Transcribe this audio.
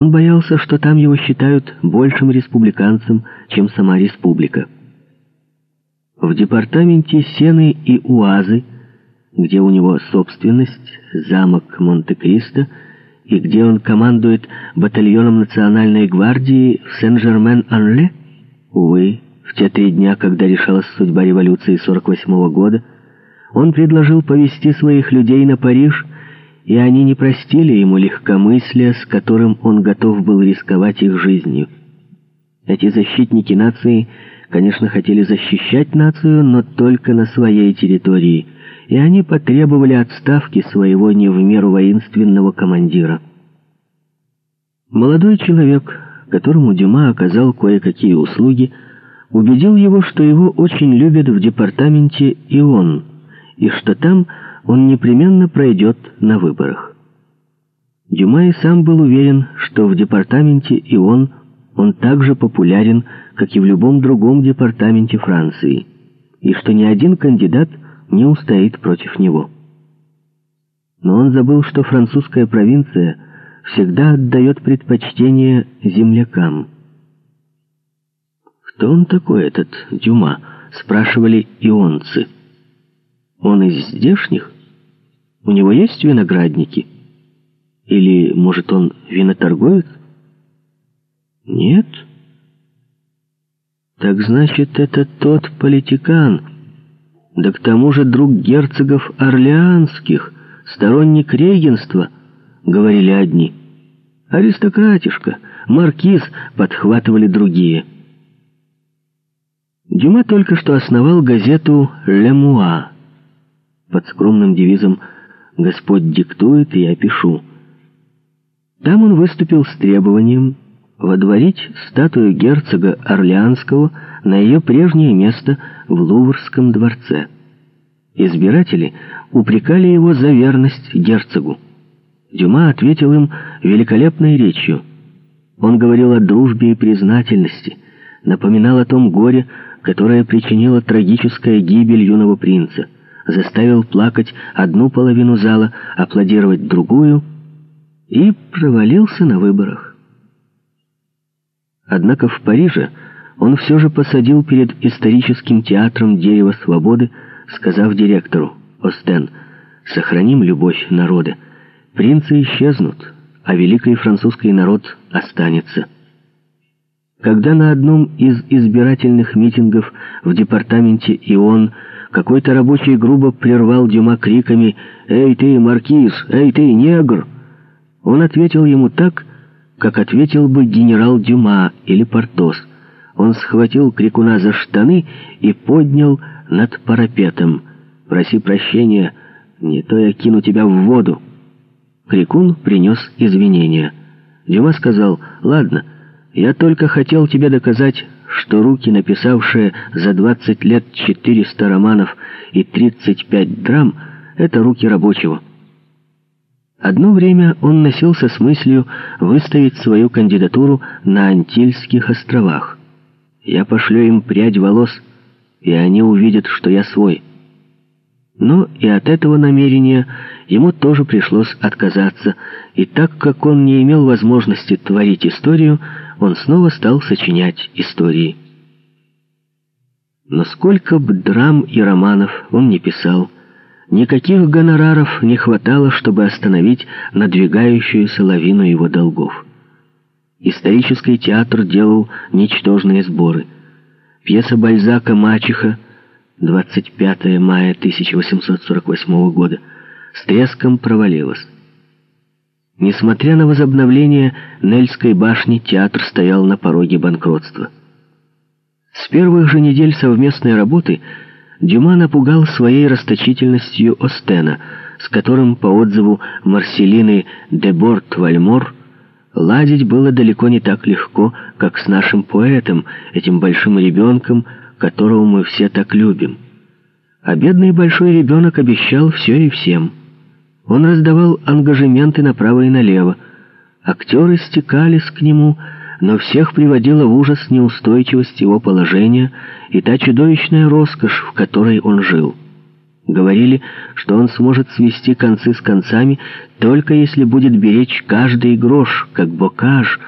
Он боялся, что там его считают большим республиканцем, чем сама республика. В департаменте Сены и Уазы, где у него собственность, замок Монте-Кристо, и где он командует батальоном национальной гвардии в Сен-Жермен-Анле, увы, в те три дня, когда решалась судьба революции 48 -го года, он предложил повести своих людей на Париж и они не простили ему легкомыслия, с которым он готов был рисковать их жизнью. Эти защитники нации, конечно, хотели защищать нацию, но только на своей территории, и они потребовали отставки своего не в меру воинственного командира. Молодой человек, которому Дюма оказал кое-какие услуги, убедил его, что его очень любят в департаменте и он, и что там он непременно пройдет на выборах. Дюма и сам был уверен, что в департаменте и он, он так же популярен, как и в любом другом департаменте Франции, и что ни один кандидат не устоит против него. Но он забыл, что французская провинция всегда отдает предпочтение землякам. «Кто он такой, этот Дюма?» — спрашивали ионцы. «Он из здешних?» У него есть виноградники? Или, может, он виноторговец? Нет. Так значит, это тот политикан, да к тому же друг герцогов Орлеанских, сторонник регенства, говорили одни. Аристократишка, маркиз, подхватывали другие. Дюма только что основал газету «Лемуа» под скромным девизом «Лемуа» Господь диктует, и я пишу. Там он выступил с требованием водворить статую герцога Орлеанского на ее прежнее место в Луврском дворце. Избиратели упрекали его за верность герцогу. Дюма ответил им великолепной речью. Он говорил о дружбе и признательности, напоминал о том горе, которое причинило трагическая гибель юного принца — заставил плакать одну половину зала, аплодировать другую и провалился на выборах. Однако в Париже он все же посадил перед историческим театром «Дерево свободы», сказав директору «Остен, сохраним любовь народа. Принцы исчезнут, а великий французский народ останется». Когда на одном из избирательных митингов в департаменте ИОН какой-то рабочий грубо прервал Дюма криками «Эй ты, маркиз! Эй ты, негр!» Он ответил ему так, как ответил бы генерал Дюма или Портос. Он схватил крикуна за штаны и поднял над парапетом. «Проси прощения, не то я кину тебя в воду». Крикун принес извинения. Дюма сказал «Ладно, я только хотел тебе доказать, что руки, написавшие за 20 лет 400 романов и 35 драм, это руки рабочего. Одно время он носился с мыслью выставить свою кандидатуру на Антильских островах. Я пошлю им прядь волос, и они увидят, что я свой. Но и от этого намерения ему тоже пришлось отказаться, и так как он не имел возможности творить историю, он снова стал сочинять истории. Но сколько бы драм и романов он не писал, никаких гонораров не хватало, чтобы остановить надвигающуюся лавину его долгов. Исторический театр делал ничтожные сборы. Пьеса Бальзака «Мачеха» 25 мая 1848 года с треском провалилась. Несмотря на возобновление Нельской башни, театр стоял на пороге банкротства. С первых же недель совместной работы Дюма напугал своей расточительностью Остена, с которым, по отзыву Марселины де Борт-Вальмор, ладить было далеко не так легко, как с нашим поэтом, этим большим ребенком, которого мы все так любим. А бедный большой ребенок обещал все и всем — он раздавал ангажементы направо и налево. Актеры стекались к нему, но всех приводила в ужас неустойчивость его положения и та чудовищная роскошь, в которой он жил. Говорили, что он сможет свести концы с концами, только если будет беречь каждый грош, как Бокаж,